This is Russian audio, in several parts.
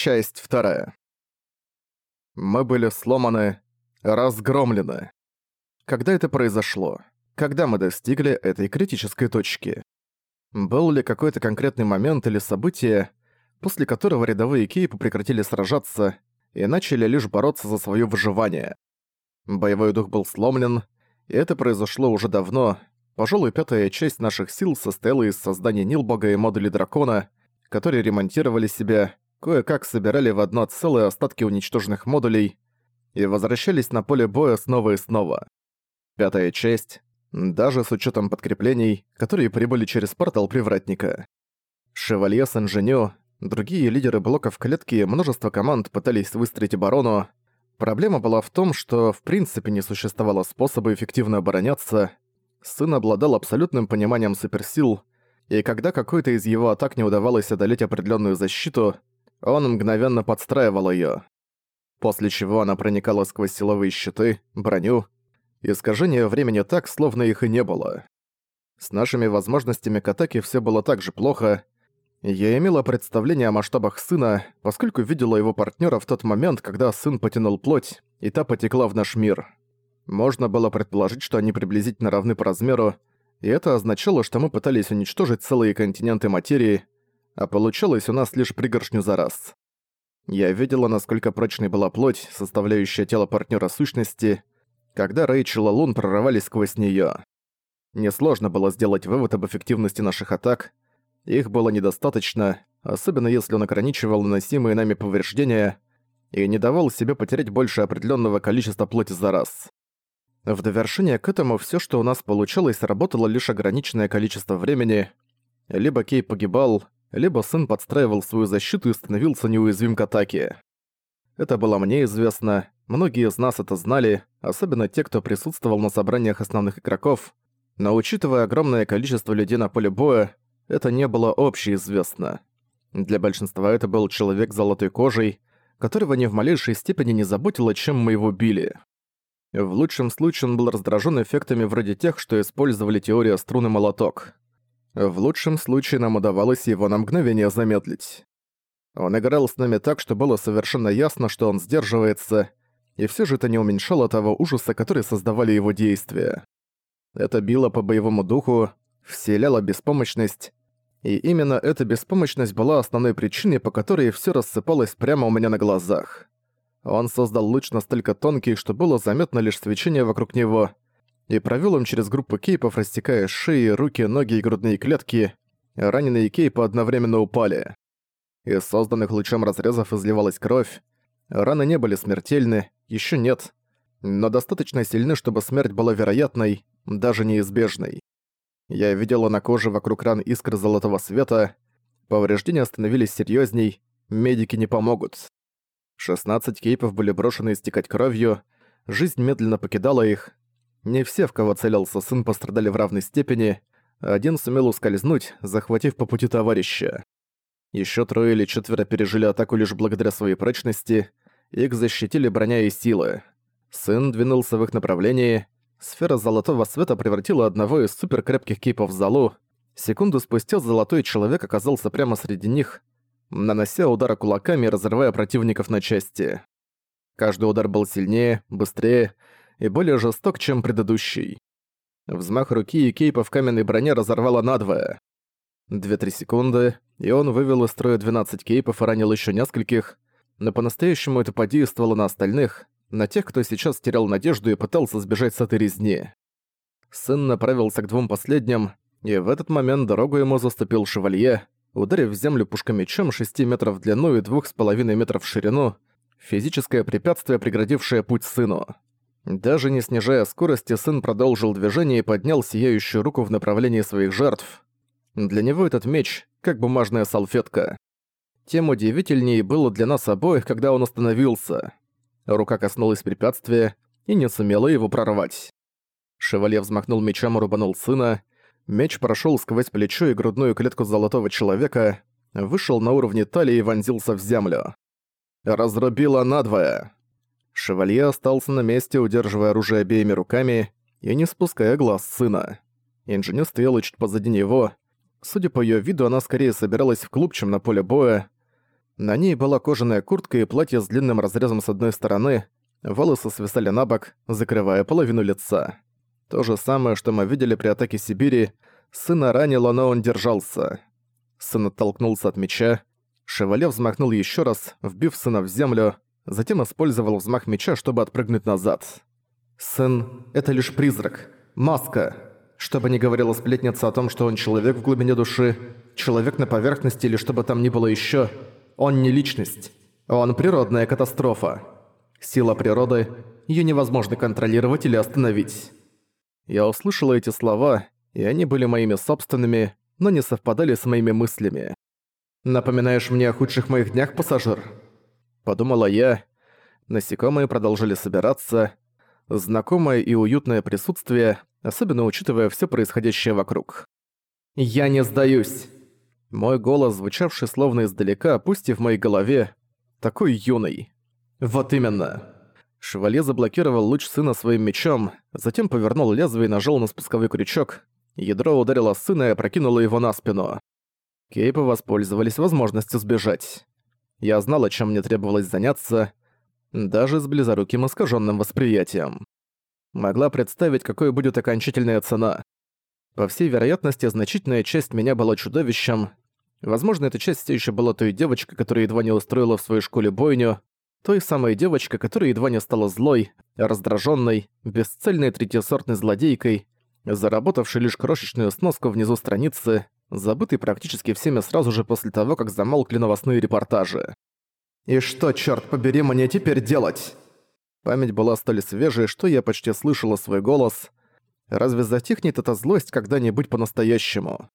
Часть вторая. Мы были сломаны, разгромлены. Когда это произошло? Когда мы достигли этой критической точки? Был ли какой-то конкретный момент или событие, после которого рядовые кейпы прекратили сражаться и начали лишь бороться за свое выживание? Боевой дух был сломлен, и это произошло уже давно. Пожалуй, пятая часть наших сил состояла из создания Нилбога и модулей дракона, которые ремонтировали себя, кое-как собирали в одно целое остатки уничтоженных модулей и возвращались на поле боя снова и снова. Пятая часть, даже с учетом подкреплений, которые прибыли через портал Привратника. Шевалье Сен-Женю, другие лидеры блоков клетки и множество команд пытались выстроить оборону. Проблема была в том, что в принципе не существовало способа эффективно обороняться. Сын обладал абсолютным пониманием суперсил, и когда какой-то из его атак не удавалось одолеть определенную защиту, он мгновенно подстраивал её. После чего она проникала сквозь силовые щиты, броню. Искажение времени так, словно их и не было. С нашими возможностями к атаке всё было так же плохо. Я имела представление о масштабах сына, поскольку видела его партнёра в тот момент, когда сын потянул плоть, и та потекла в наш мир. Можно было предположить, что они приблизительно равны по размеру, и это означало, что мы пытались уничтожить целые континенты материи, а получалось у нас лишь пригоршню за раз. Я видела, насколько прочной была плоть, составляющая тело партнера сущности, когда Рэйчел и Лун прорывались сквозь неё. Несложно было сделать вывод об эффективности наших атак. Их было недостаточно, особенно если он ограничивал наносимые нами повреждения и не давал себе потерять больше определенного количества плоти за раз. В довершение к этому все, что у нас получалось, работало лишь ограниченное количество времени. Либо Кей погибал, либо сын подстраивал свою защиту и становился неуязвим к атаке. Это было мне известно, многие из нас это знали, особенно те, кто присутствовал на собраниях основных игроков, но учитывая огромное количество людей на поле боя, это не было общеизвестно. Для большинства это был человек с золотой кожей, которого ни в малейшей степени не заботило, чем мы его били. В лучшем случае он был раздражен эффектами вроде тех, что использовали теория струны молоток. В лучшем случае нам удавалось его на мгновение замедлить. Он играл с нами так, что было совершенно ясно, что он сдерживается, и все же это не уменьшало того ужаса, который создавали его действия. Это било по боевому духу, вселяло беспомощность, и именно эта беспомощность была основной причиной, по которой все рассыпалось прямо у меня на глазах. Он создал луч настолько тонкий, что было заметно лишь свечение вокруг него — и провёл им через группу кейпов, растекая шеи, руки, ноги и грудные клетки. Раненые кейпы одновременно упали. Из созданных лучом разрезов изливалась кровь. Раны не были смертельны, ещё нет, но достаточно сильны, чтобы смерть была вероятной, даже неизбежной. Я видела на коже вокруг ран искры золотого света, повреждения становились серьёзней, медики не помогут. 16 кейпов были брошены истекать кровью, жизнь медленно покидала их, не все, в кого целился сын, пострадали в равной степени. Один сумел ускользнуть, захватив по пути товарища. Еще трое или четверо пережили атаку лишь благодаря своей прочности. Их защитили броня и силы. Сын двинулся в их направлении. Сфера золотого света превратила одного из суперкрепких кипов в залу. Секунду спустя золотой человек оказался прямо среди них, нанося удары кулаками и разрывая противников на части. Каждый удар был сильнее, быстрее, и более жесток, чем предыдущий. Взмах руки и кейпа в каменной броне разорвало надвое. Две-три секунды, и он вывел из строя 12 кейпов и ранил еще нескольких, но по-настоящему это подействовало на остальных, на тех, кто сейчас терял надежду и пытался сбежать с этой резни. Сын направился к двум последним, и в этот момент дорогу ему заступил шевалье, ударив в землю пушкомечом 6 метров в длину и 2,5 метров в ширину, физическое препятствие, преградившее путь сыну. Даже не снижая скорости, сын продолжил движение и поднял сияющую руку в направлении своих жертв. Для него этот меч — как бумажная салфетка. Тем удивительнее было для нас обоих, когда он остановился. Рука коснулась препятствия и не сумела его прорвать. Шевалье взмахнул мечом и рубанул сына. Меч прошел сквозь плечо и грудную клетку золотого человека, вышел на уровне талии и вонзился в землю. Разрубило надвое. Шевалье остался на месте, удерживая оружие обеими руками и не спуская глаз сына. Инженер стояла чуть позади него. Судя по её виду, она скорее собиралась в клуб, чем на поле боя. На ней была кожаная куртка и платье с длинным разрезом с одной стороны, волосы свисали на бок, закрывая половину лица. То же самое, что мы видели при атаке Сибири, сына ранило, но он держался. Сын оттолкнулся от меча, Шевале взмахнул еще раз, вбив сына в землю, затем использовал взмах меча, чтобы отпрыгнуть назад. «Сын — это лишь призрак, маска. Что бы ни говорила сплетница о том, что он человек в глубине души, человек на поверхности или что бы там ни было еще, он не личность. Он природная катастрофа. Сила природы, ее невозможно контролировать или остановить». Я услышала эти слова, и они были моими собственными, но не совпадали с моими мыслями. «Напоминаешь мне о худших моих днях, пассажир?» Подумала я. Насекомые продолжили собираться. Знакомое и уютное присутствие, особенно учитывая все происходящее вокруг. «Я не сдаюсь!» Мой голос, звучавший словно издалека, пусть и в моей голове, такой юный. «Вот именно!» Шевалье заблокировал луч сына своим мечом, затем повернул лезвие и нажал на спусковой крючок. Ядро ударило сына и опрокинуло его на спину. Кейпы воспользовались возможностью сбежать. Я знал, о чем мне требовалось заняться, даже с близоруким искаженным восприятием. Могла представить, какой будет окончательная цена. По всей вероятности, значительная часть меня была чудовищем. Возможно, эта часть все еще была той девочкой, которая едва не устроила в своей школе бойню, той самой девочкой, которая едва не стала злой, раздраженной, бесцельной третьесортной злодейкой, заработавшей лишь крошечную сноску внизу страницы, забытый практически всеми сразу же после того, как замолкли новостные репортажи. «И что, черт побери, мне теперь делать?» Память была столь свежей, что я почти слышала свой голос. Разве затихнет эта злость когда-нибудь по-настоящему?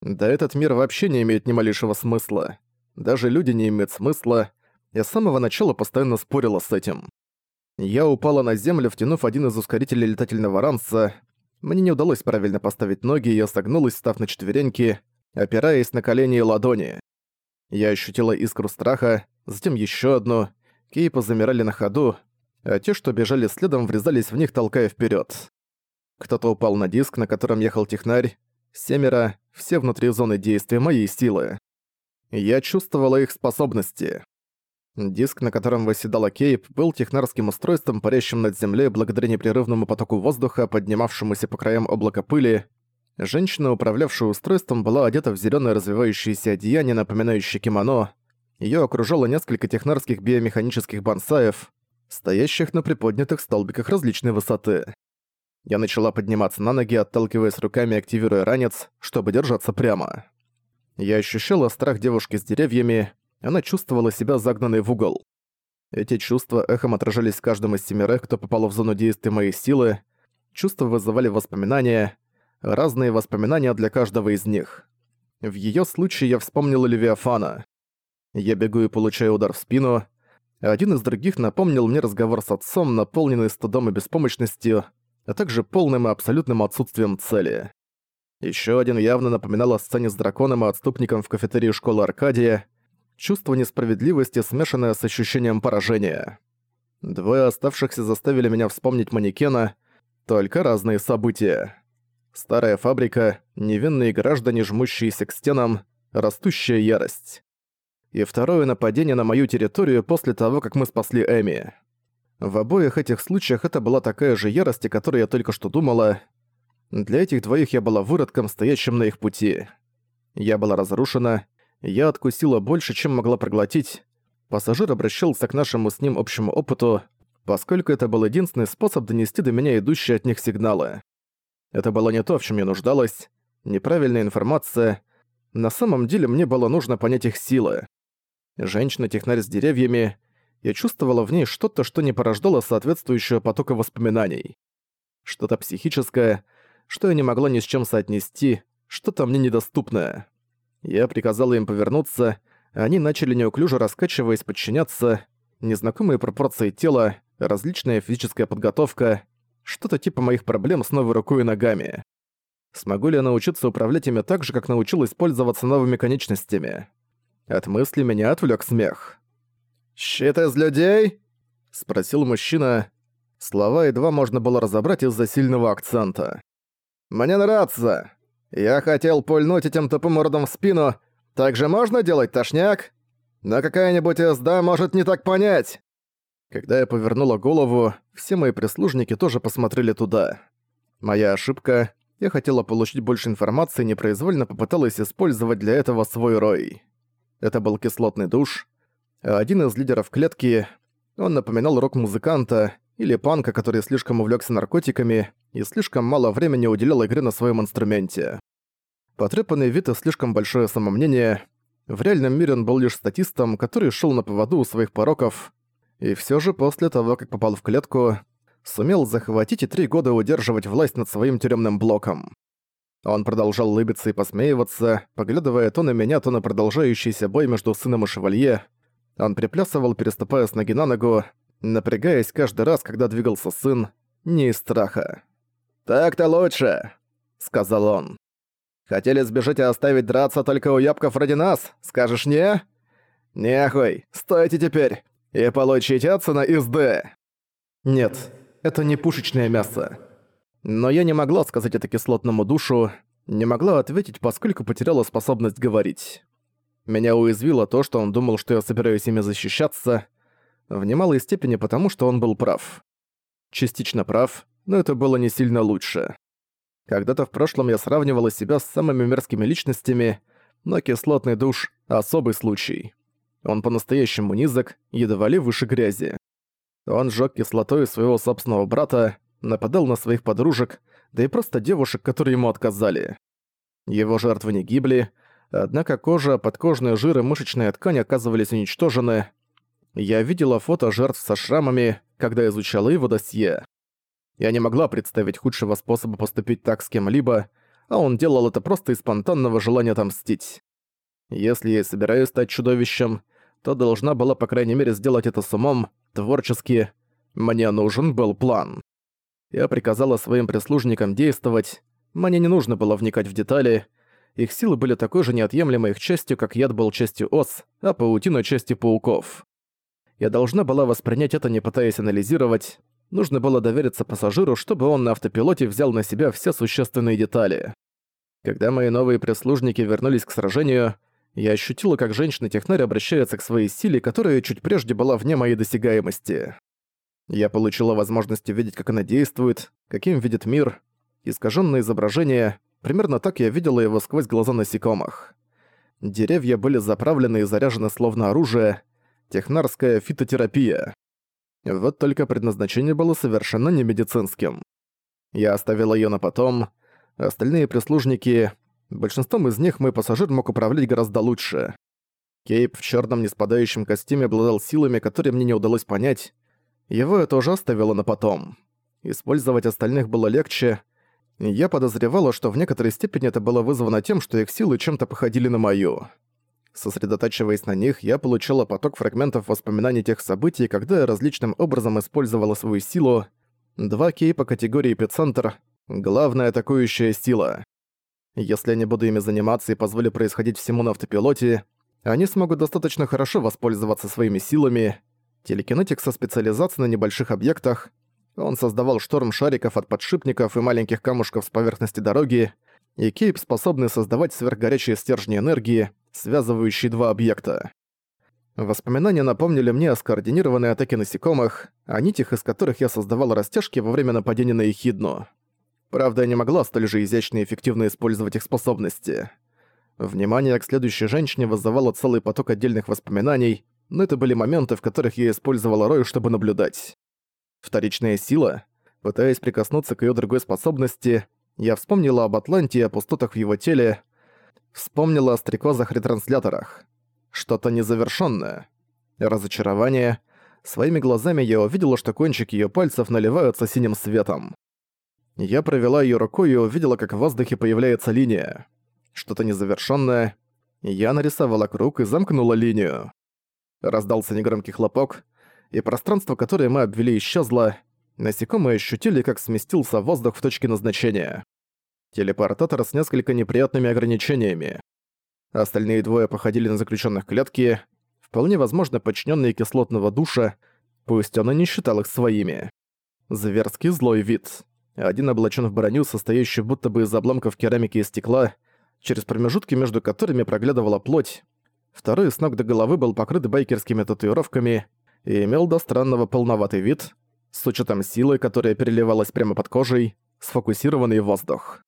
Да этот мир вообще не имеет ни малейшего смысла. Даже люди не имеют смысла. Я с самого начала постоянно спорила с этим. Я упала на землю, втянув один из ускорителей летательного ранца, мне не удалось правильно поставить ноги, и я согнулась, став на четвереньки, опираясь на колени и ладони. Я ощутила искру страха, затем еще одну. Кейпы замирали на ходу, а те, что бежали следом, врезались в них, толкая вперед. Кто-то упал на диск, на котором ехал технарь. Семеро, все внутри зоны действия моей силы. Я чувствовала их способности. Диск, на котором восседала Кейп, был технарским устройством, парящим над землей благодаря непрерывному потоку воздуха, поднимавшемуся по краям облака пыли. Женщина, управлявшая устройством, была одета в зелёное развивающееся одеяние, напоминающее кимоно. Её окружало несколько технарских биомеханических бонсаев, стоящих на приподнятых столбиках различной высоты. Я начала подниматься на ноги, отталкиваясь руками активируя ранец, чтобы держаться прямо. Я ощущала страх девушки с деревьями, она чувствовала себя загнанной в угол. Эти чувства эхом отражались в каждом из семерых, кто попал в зону действия моей силы. Чувства вызывали воспоминания, разные воспоминания для каждого из них. В её случае я вспомнил Левиафана. Я бегу и получаю удар в спину. Один из других напомнил мне разговор с отцом, наполненный стыдом и беспомощностью, а также полным и абсолютным отсутствием цели. Ещё один явно напоминал о сцене с драконом и отступником в кафетерии школы Аркадия, чувство несправедливости, смешанное с ощущением поражения. Двое оставшихся заставили меня вспомнить манекена, только разные события. Старая фабрика, невинные граждане, жмущиеся к стенам, растущая ярость. И второе нападение на мою территорию после того, как мы спасли Эми. В обоих этих случаях это была такая же ярость, о которой я только что думала. Для этих двоих я была выродком, стоящим на их пути. Я была разрушена, я откусила больше, чем могла проглотить. Пассажир обращался к нашему с ним общему опыту, поскольку это был единственный способ донести до меня идущие от них сигналы. Это было не то, в чем я нуждалась, неправильная информация. На самом деле мне было нужно понять их силы. Женщина-технарь с деревьями, я чувствовала в ней что-то, что не порождало соответствующего потока воспоминаний. Что-то психическое, что я не могла ни с чем соотнести, что-то мне недоступное. Я приказал им повернуться, они начали неуклюже раскачиваясь подчиняться, незнакомые пропорции тела, различная физическая подготовка, что-то типа моих проблем с новой рукой и ногами. Смогу ли я научиться управлять ими так же, как научилась пользоваться новыми конечностями? От мысли меня отвлек смех. «Щит из людей?» — спросил мужчина. Слова едва можно было разобрать из-за сильного акцента. «Мне нравится. «Я хотел пульнуть этим тупым уродом в спину. Так же можно делать, тошняк?» Но какая-нибудь СД может не так понять!» Когда я повернула голову, все мои прислужники тоже посмотрели туда. Моя ошибка. Я хотела получить больше информации и непроизвольно попыталась использовать для этого свой рой. Это был кислотный душ. Один из лидеров клетки, он напоминал рок-музыканта или панка, который слишком увлекся наркотиками и слишком мало времени уделял игре на своем инструменте. Потрепанный вид и слишком большое самомнение. В реальном мире он был лишь статистом, который шел на поводу у своих пороков, и все же после того, как попал в клетку, сумел захватить и три года удерживать власть над своим тюремным блоком. Он продолжал улыбиться и посмеиваться, поглядывая то на меня, то на продолжающийся бой между сыном и шевалье. Он приплясывал, переступая с ноги на ногу, напрягаясь каждый раз, когда двигался сын, не из страха. «Так-то лучше», — сказал он. «Хотели сбежать и оставить драться только у ябков ради нас, скажешь не?» «Нехуй, стойте теперь и получите отсына из Д». «Нет, это не пушечное мясо». Но я не могла сказать это кислотному душу, не могла ответить, поскольку потеряла способность говорить. Меня уязвило то, что он думал, что я собираюсь ими защищаться, в немалой степени потому, что он был прав. Частично прав, но это было не сильно лучше. Когда-то в прошлом я сравнивала себя с самыми мерзкими личностями, но кислотный душ — особый случай. Он по-настоящему низок, едва ли выше грязи. Он сжёг кислотой своего собственного брата, нападал на своих подружек, да и просто девушек, которые ему отказали. Его жертвы не гибли, однако кожа, подкожные жиры мышечная ткань оказывались уничтожены. Я видела фото жертв со шрамами, когда изучала его досье. Я не могла представить худшего способа поступить так с кем-либо, а он делал это просто из спонтанного желания отомстить. Если я собираюсь стать чудовищем, то должна была, по крайней мере, сделать это с умом, творчески. Мне нужен был план. Я приказала своим прислужникам действовать. Мне не нужно было вникать в детали. Их силы были такой же неотъемлемой их частью, как яд был частью ос, а паутина частью пауков. Я должна была воспринять это, не пытаясь анализировать. Нужно было довериться пассажиру, чтобы он на автопилоте взял на себя все существенные детали. Когда мои новые прислужники вернулись к сражению, я ощутила, как женщина-технарь обращается к своей силе, которая чуть прежде была вне моей досягаемости. Я получила возможность увидеть, как она действует, каким видит мир. Искаженное изображение, примерно так я видела его сквозь глаза насекомых. Деревья были заправлены и заряжены словно оружие, технарская фитотерапия. Вот только предназначение было совершенно не медицинским. Я оставила её на потом, остальные прислужники Большинством из них мой пассажир мог управлять гораздо лучше. Кейп в черном неспадающем костюме обладал силами, которые мне не удалось понять. Его я тоже оставила на потом. Использовать остальных было легче. Я подозревала, что в некоторой степени это было вызвано тем, что их силы чем-то походили на мою. Сосредотачиваясь на них, я получила поток фрагментов воспоминаний тех событий, когда я различным образом использовала свою силу. Два кейпа категории эпицентр — главная атакующая сила. Если я не буду ими заниматься и позволю происходить всему на автопилоте, они смогут достаточно хорошо воспользоваться своими силами. Телекинетик со специализацией на небольших объектах. Он создавал шторм шариков от подшипников и маленьких камушков с поверхности дороги, и Кейп способный создавать сверхгорячие стержни энергии, связывающие два объекта. Воспоминания напомнили мне о скоординированной атаке насекомых, о нитях, из которых я создавал растяжки во время нападения на Эхидну. Правда, я не могла столь же изящно и эффективно использовать их способности. Внимание к следующей женщине вызывало целый поток отдельных воспоминаний, но это были моменты, в которых я использовала Рой, чтобы наблюдать. Вторичная сила? Пытаясь прикоснуться к ее другой способности, я вспомнила об Атланте и о пустотах в его теле, вспомнила о стрекозах-ретрансляторах. Что-то незавершенное. Разочарование. Своими глазами я увидела, что кончики ее пальцев наливаются синим светом. Я провела её рукой и увидела, как в воздухе появляется линия. Что-то незавершённое. Я нарисовала круг и замкнула линию. Раздался негромкий хлопок, и пространство, которое мы обвели, исчезло. Насекомые ощутили, как сместился воздух в точке назначения. Телепортатор с несколько неприятными ограничениями. Остальные двое походили на заключенных клетки, вполне возможно подчиненные кислотного душа, пусть он и не считал их своими. Зверский злой вид. Один облачен в броню, состоящую будто бы из обломков керамики и стекла, через промежутки между которыми проглядывала плоть. Второй с ног до головы был покрыт байкерскими татуировками и имел до странного полноватый вид, с учетом силы, которая переливалась прямо под кожей, сфокусированный воздух.